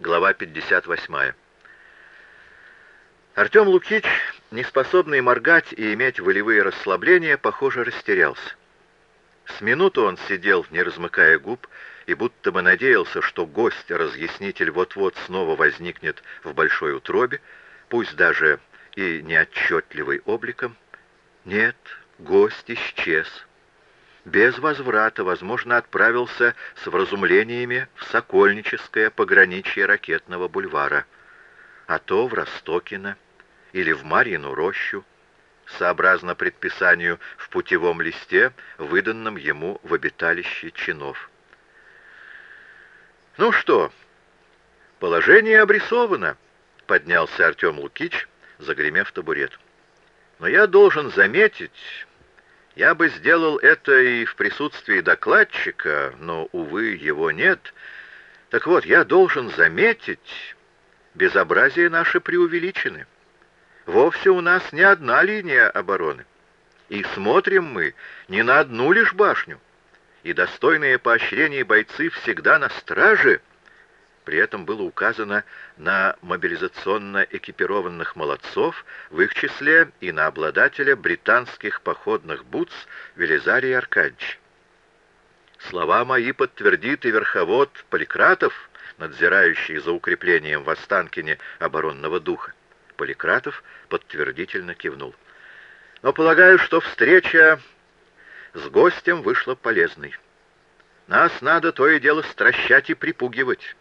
Глава 58. Артем Лукич, неспособный моргать и иметь волевые расслабления, похоже, растерялся. С минуту он сидел, не размыкая губ, и будто бы надеялся, что гость-разъяснитель вот-вот снова возникнет в большой утробе, пусть даже и неотчетливый обликом. Нет, гость исчез. Без возврата, возможно, отправился с вразумлениями в Сокольническое пограничье ракетного бульвара, а то в Ростокино или в Марьину рощу, сообразно предписанию в путевом листе, выданном ему в обиталище чинов. «Ну что, положение обрисовано», — поднялся Артем Лукич, загремев табурет. «Но я должен заметить, я бы сделал это и в присутствии докладчика, но, увы, его нет. Так вот, я должен заметить, безобразие наше преувеличены». Вовсе у нас не одна линия обороны. И смотрим мы не на одну лишь башню. И достойные поощрения бойцы всегда на страже. При этом было указано на мобилизационно экипированных молодцов, в их числе и на обладателя британских походных бутс Велизария Аркадьевич. Слова мои подтвердит и верховод Поликратов, надзирающий за укреплением в Останкине оборонного духа. Поликратов подтвердительно кивнул. «Но полагаю, что встреча с гостем вышла полезной. Нас надо то и дело стращать и припугивать,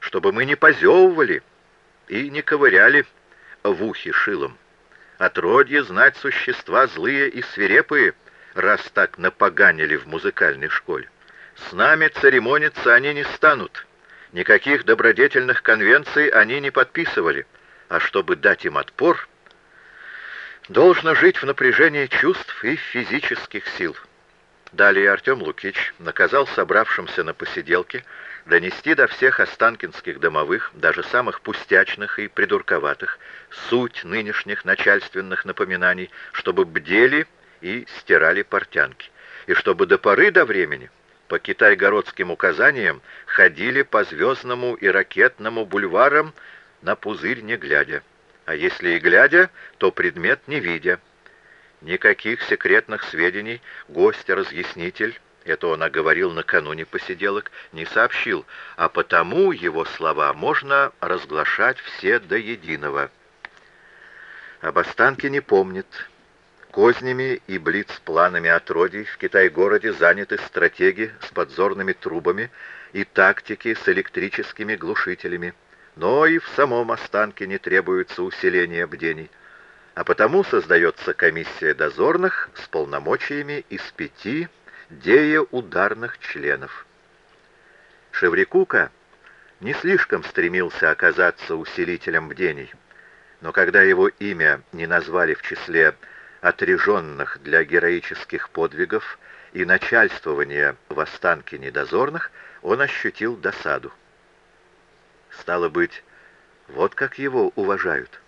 чтобы мы не позевывали и не ковыряли в ухе шилом. Отродье знать существа злые и свирепые, раз так напоганили в музыкальной школе. С нами церемониться они не станут. Никаких добродетельных конвенций они не подписывали а чтобы дать им отпор, должно жить в напряжении чувств и физических сил. Далее Артем Лукич наказал собравшимся на посиделке донести до всех останкинских домовых, даже самых пустячных и придурковатых, суть нынешних начальственных напоминаний, чтобы бдели и стирали портянки, и чтобы до поры до времени по китайгородским указаниям ходили по Звездному и Ракетному бульварам на пузырь не глядя, а если и глядя, то предмет не видя. Никаких секретных сведений гость-разъяснитель, это он оговорил накануне посиделок, не сообщил, а потому его слова можно разглашать все до единого. Об останке не помнит. Кознями и блиц-планами отродий в Китай-городе заняты стратеги с подзорными трубами и тактики с электрическими глушителями но и в самом останке не требуется усиление бдений, а потому создается комиссия дозорных с полномочиями из пяти дееударных членов. Шеврикука не слишком стремился оказаться усилителем бдений, но когда его имя не назвали в числе отреженных для героических подвигов и начальствования в останке недозорных, он ощутил досаду. Стало быть, вот как его уважают.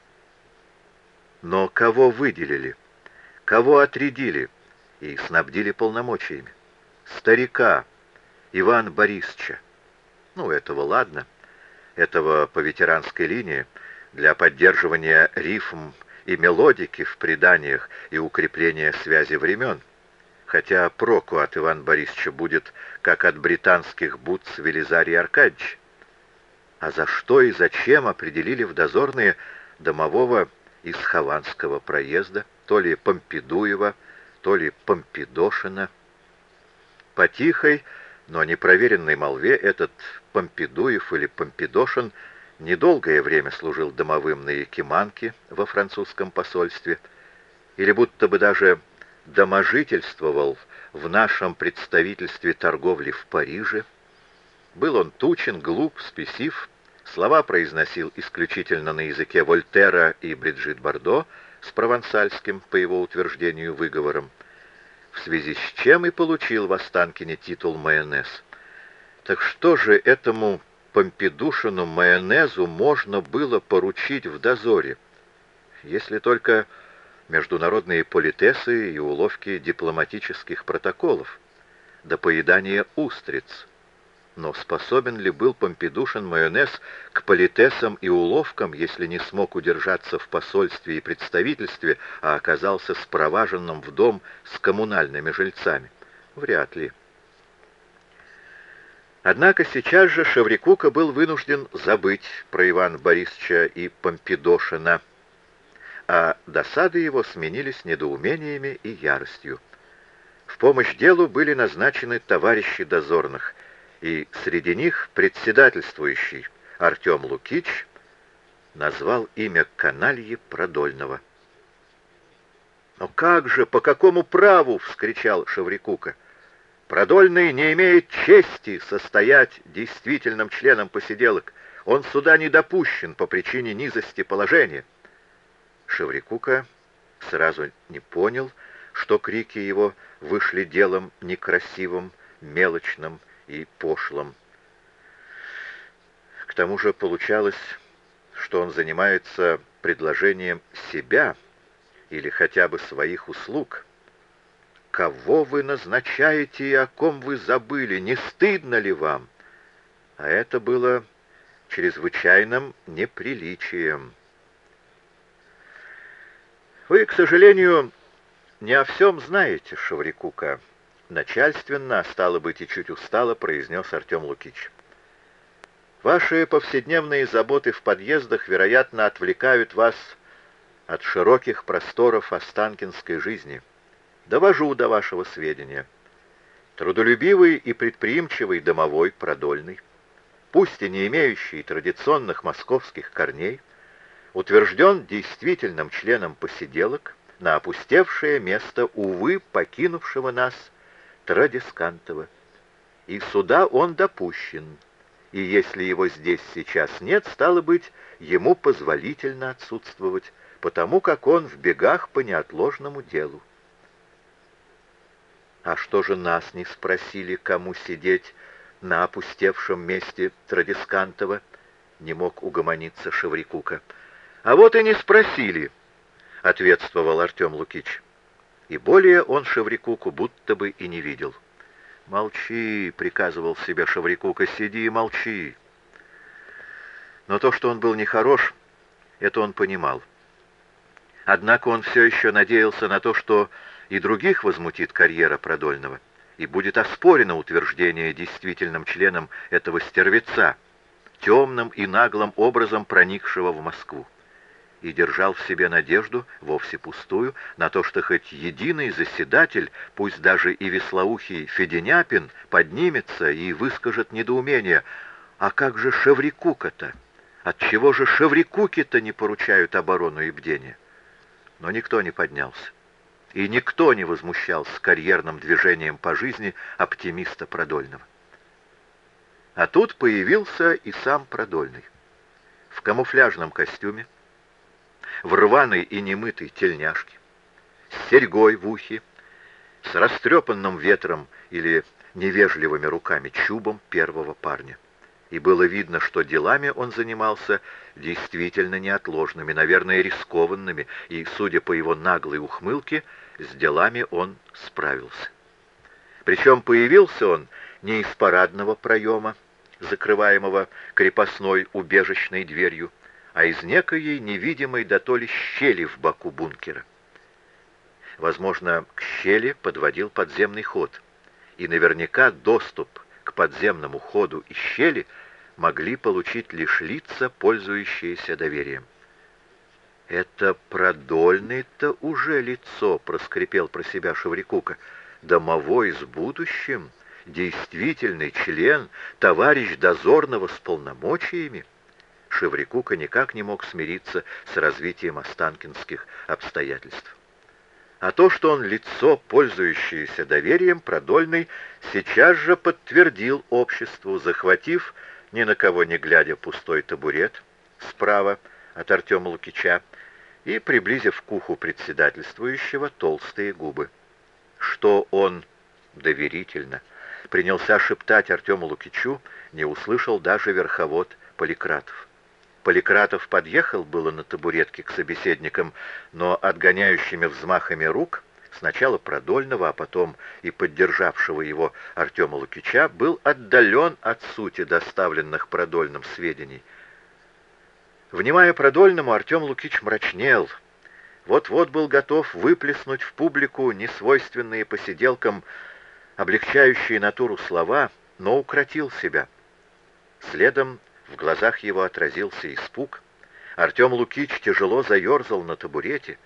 Но кого выделили, кого отрядили и снабдили полномочиями? Старика Ивана Борисовича. Ну, этого ладно. Этого по ветеранской линии для поддерживания рифм и мелодики в преданиях и укрепления связи времен. Хотя проку от Ивана Борисовича будет, как от британских бутс Велизария Аркадьевич а за что и зачем определили в дозорные домового из Хованского проезда, то ли Помпидуева, то ли Помпидошина. По тихой, но непроверенной молве этот Помпидуев или Помпидошин недолгое время служил домовым на Якиманке во французском посольстве, или будто бы даже доможительствовал в нашем представительстве торговли в Париже. Был он тучен, глуп, спесив, Слова произносил исключительно на языке Вольтера и Бриджит Бардо с провансальским, по его утверждению, выговором, в связи с чем и получил в Останкине титул майонез. Так что же этому Помпидушину майонезу можно было поручить в дозоре, если только международные политесы и уловки дипломатических протоколов, до поедания устриц, Но способен ли был Помпидушин майонез к политесам и уловкам, если не смог удержаться в посольстве и представительстве, а оказался спроваженным в дом с коммунальными жильцами? Вряд ли. Однако сейчас же Шеврикука был вынужден забыть про Ивана Борисовича и Помпидошина, а досады его сменились недоумениями и яростью. В помощь делу были назначены товарищи дозорных, и среди них председательствующий Артем Лукич назвал имя канальи Продольного. «Но как же, по какому праву?» — вскричал Шеврикука. «Продольный не имеет чести состоять действительным членом посиделок. Он сюда не допущен по причине низости положения». Шеврикука сразу не понял, что крики его вышли делом некрасивым, мелочным и пошлым. К тому же получалось, что он занимается предложением себя или хотя бы своих услуг. Кого вы назначаете и о ком вы забыли? Не стыдно ли вам? А это было чрезвычайным неприличием. Вы, к сожалению, не о всем знаете, Шаврикука. Начальственно, а стало быть и чуть устало, произнес Артем Лукич. Ваши повседневные заботы в подъездах, вероятно, отвлекают вас от широких просторов останкинской жизни. Довожу до вашего сведения. Трудолюбивый и предприимчивый домовой продольный, пусть и не имеющий традиционных московских корней, утвержден действительным членом посиделок на опустевшее место, увы, покинувшего нас Традискантова. И сюда он допущен, и если его здесь сейчас нет, стало быть, ему позволительно отсутствовать, потому как он в бегах по неотложному делу. А что же нас не спросили, кому сидеть на опустевшем месте Традискантова? Не мог угомониться Шеврикука. А вот и не спросили, ответствовал Артем Лукич и более он Шеврикуку будто бы и не видел. «Молчи!» — приказывал себе Шеврикука, — «сиди и молчи!» Но то, что он был нехорош, это он понимал. Однако он все еще надеялся на то, что и других возмутит карьера Продольного, и будет оспорено утверждение действительным членом этого стервеца, темным и наглым образом проникшего в Москву и держал в себе надежду, вовсе пустую, на то, что хоть единый заседатель, пусть даже и веслоухий Феденяпин, поднимется и выскажет недоумение. А как же Шеврикука-то? Отчего же Шеврикуки-то не поручают оборону и бдение? Но никто не поднялся. И никто не возмущался карьерным движением по жизни оптимиста Продольного. А тут появился и сам Продольный. В камуфляжном костюме, в рваной и немытой тельняшке, с серьгой в ухе, с растрепанным ветром или невежливыми руками чубом первого парня. И было видно, что делами он занимался действительно неотложными, наверное, рискованными, и, судя по его наглой ухмылке, с делами он справился. Причем появился он не из парадного проема, закрываемого крепостной убежищной дверью, а из некоей невидимой до то ли щели в боку бункера. Возможно, к щели подводил подземный ход, и наверняка доступ к подземному ходу и щели могли получить лишь лица, пользующиеся доверием. «Это продольное-то уже лицо», — проскрипел про себя Шеврикука, «домовой с будущим, действительный член, товарищ дозорного с полномочиями». Шеврикука никак не мог смириться с развитием останкинских обстоятельств. А то, что он лицо, пользующееся доверием, продольный, сейчас же подтвердил обществу, захватив, ни на кого не глядя, пустой табурет справа от Артема Лукича и приблизив к уху председательствующего толстые губы. Что он доверительно принялся шептать Артему Лукичу, не услышал даже верховод Поликратов. Поликратов подъехал было на табуретке к собеседникам, но отгоняющими взмахами рук сначала Продольного, а потом и поддержавшего его Артема Лукича, был отдален от сути доставленных Продольным сведений. Внимая Продольному, Артем Лукич мрачнел. Вот-вот был готов выплеснуть в публику несвойственные посиделкам облегчающие натуру слова, но укротил себя. Следом в глазах его отразился испуг. Артем Лукич тяжело заерзал на табурете,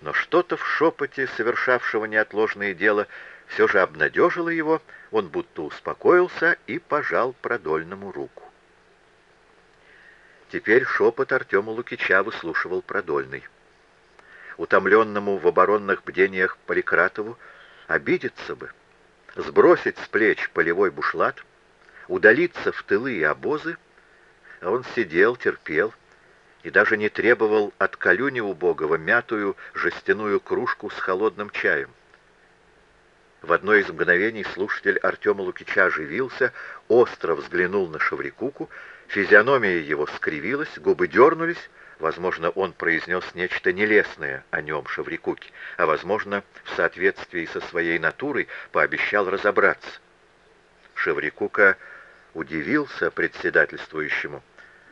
но что-то в шепоте, совершавшего неотложное дело, все же обнадежило его, он будто успокоился и пожал продольному руку. Теперь шепот Артема Лукича выслушивал продольный. Утомленному в оборонных бдениях Поликратову обидеться бы, сбросить с плеч полевой бушлат, удалиться в тылы и обозы, а он сидел, терпел и даже не требовал от Калюни убогого мятую жестяную кружку с холодным чаем. В одно из мгновений слушатель Артема Лукича оживился, остро взглянул на Шаврикуку, физиономия его скривилась, губы дернулись, Возможно, он произнес нечто нелестное о нем, Шаврикуке, а, возможно, в соответствии со своей натурой пообещал разобраться. Шеврикука удивился председательствующему.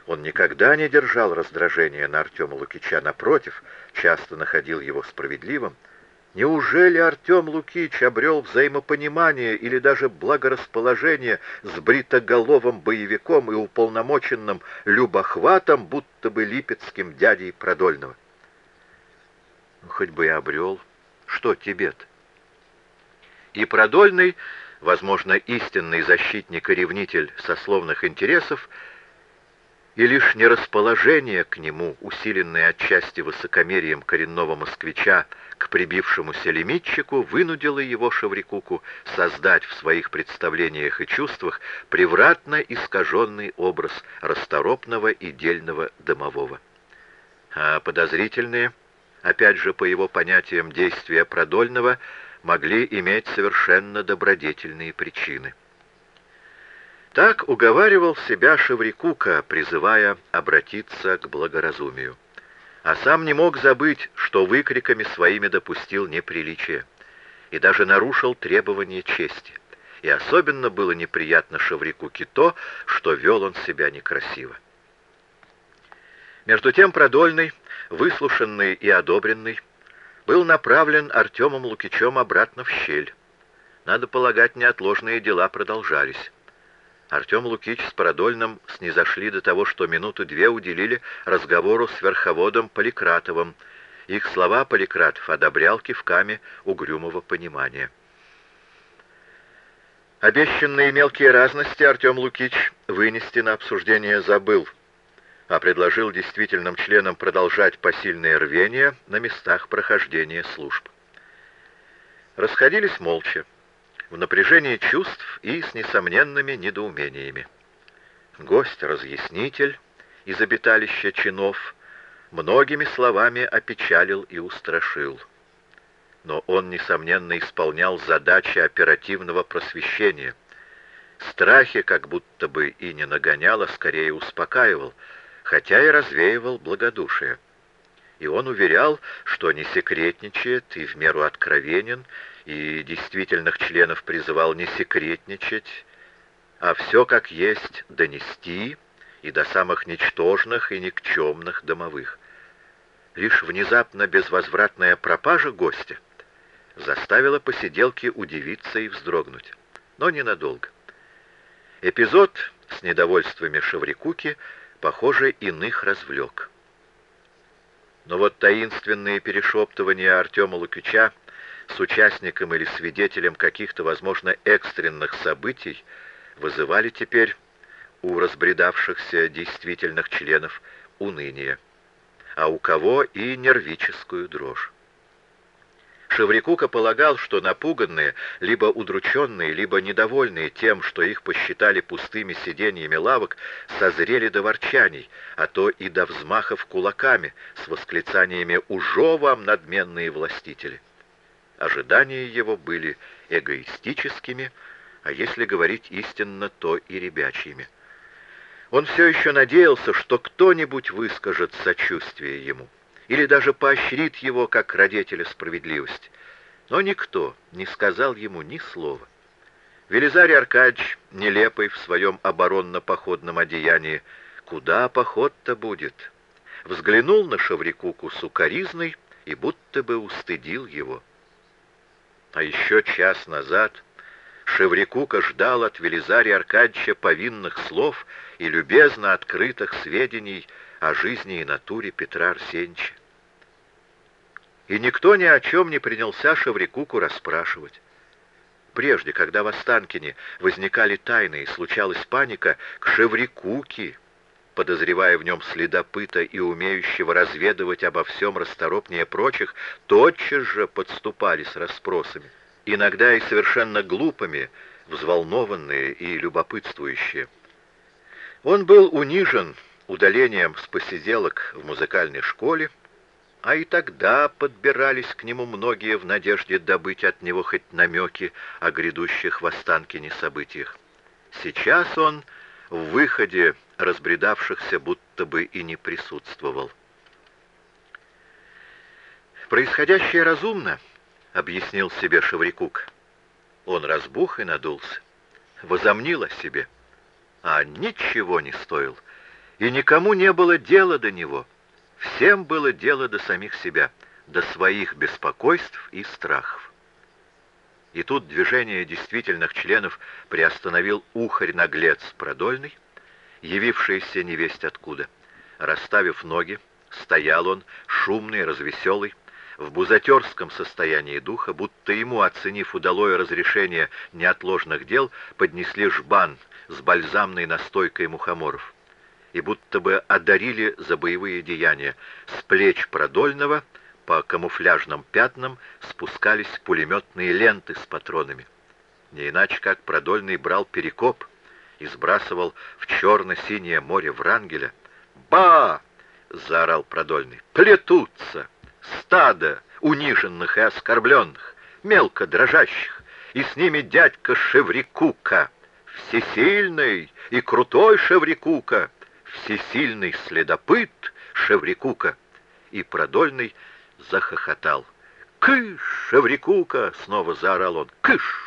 Он никогда не держал раздражения на Артема Лукича, напротив, часто находил его справедливым, Неужели Артем Лукич обрел взаимопонимание или даже благорасположение с бритоголовым боевиком и уполномоченным любохватом, будто бы липецким дядей Продольного? Ну, хоть бы и обрел. Что тебе-то? И Продольный, возможно, истинный защитник и ревнитель сословных интересов, и лишь нерасположение к нему, усиленное отчасти высокомерием коренного москвича к прибившемуся лимитчику, вынудило его Шаврикуку создать в своих представлениях и чувствах превратно искаженный образ расторопного и дельного домового. А подозрительные, опять же по его понятиям действия продольного, могли иметь совершенно добродетельные причины. Так уговаривал себя Шеврикука, призывая обратиться к благоразумию. А сам не мог забыть, что выкриками своими допустил неприличие и даже нарушил требования чести. И особенно было неприятно Шеврикуке то, что вел он себя некрасиво. Между тем Продольный, выслушанный и одобренный, был направлен Артемом Лукичем обратно в щель. Надо полагать, неотложные дела продолжались. Артем Лукич с Парадольным снизошли до того, что минуту-две уделили разговору с верховодом Поликратовым. Их слова Поликратов одобрял кивками угрюмого понимания. Обещанные мелкие разности Артем Лукич вынести на обсуждение забыл, а предложил действительным членам продолжать посильное рвение на местах прохождения служб. Расходились молча в напряжении чувств и с несомненными недоумениями. Гость-разъяснитель из обиталища чинов многими словами опечалил и устрашил. Но он, несомненно, исполнял задачи оперативного просвещения. Страхи как будто бы и не нагонял, а скорее успокаивал, хотя и развеивал благодушие. И он уверял, что не секретничает и в меру откровенен, и действительных членов призывал не секретничать, а все как есть донести и до самых ничтожных и никчемных домовых. Лишь внезапно безвозвратная пропажа гостя заставила посиделки удивиться и вздрогнуть, но ненадолго. Эпизод с недовольствами Шаврикуки, похоже, иных развлек. Но вот таинственные перешептывания Артема Лукича с участником или свидетелем каких-то, возможно, экстренных событий вызывали теперь у разбредавшихся действительных членов уныние, а у кого и нервическую дрожь. Шеврикука полагал, что напуганные, либо удрученные, либо недовольные тем, что их посчитали пустыми сиденьями лавок, созрели до ворчаний, а то и до взмахов кулаками с восклицаниями «Ужо вам, надменные властители!» Ожидания его были эгоистическими, а если говорить истинно, то и ребячьими. Он все еще надеялся, что кто-нибудь выскажет сочувствие ему, или даже поощрит его, как родителя справедливости. Но никто не сказал ему ни слова. Велизарий Аркадьевич, нелепый в своем оборонно-походном одеянии, куда поход-то будет, взглянул на Шаврикуку сукоризной и будто бы устыдил его. А еще час назад Шеврикука ждал от Велизария Аркадьевича повинных слов и любезно открытых сведений о жизни и натуре Петра Арсеньевича. И никто ни о чем не принялся Шеврикуку расспрашивать. Прежде, когда в Останкине возникали тайны и случалась паника, к Шеврикуке, подозревая в нем следопыта и умеющего разведывать обо всем расторопнее прочих, тотчас же подступали с расспросами, иногда и совершенно глупыми, взволнованные и любопытствующие. Он был унижен удалением с посиделок в музыкальной школе, а и тогда подбирались к нему многие в надежде добыть от него хоть намеки о грядущих в Останкине событиях. Сейчас он в выходе разбредавшихся будто бы и не присутствовал. «Происходящее разумно», — объяснил себе Шеврикук. Он разбух и надулся, возомнил о себе, а ничего не стоил, и никому не было дела до него — Всем было дело до самих себя, до своих беспокойств и страхов. И тут движение действительных членов приостановил ухарь-наглец продольный, явившийся невесть откуда. Расставив ноги, стоял он, шумный, развеселый, в бузатерском состоянии духа, будто ему, оценив удалое разрешение неотложных дел, поднесли жбан с бальзамной настойкой мухоморов и будто бы одарили за боевые деяния. С плеч продольного по камуфляжным пятнам спускались пулеметные ленты с патронами. Не иначе как продольный брал перекоп и сбрасывал в черно-синее море Врангеля. «Ба!» — заорал продольный. «Плетутся! Стадо униженных и оскорбленных, мелко дрожащих, и с ними дядька Шеврикука, всесильный и крутой Шеврикука, всесильный следопыт Шеврикука, и Продольный захохотал. «Кыш, Шеврикука!» — снова заорал он. «Кыш!»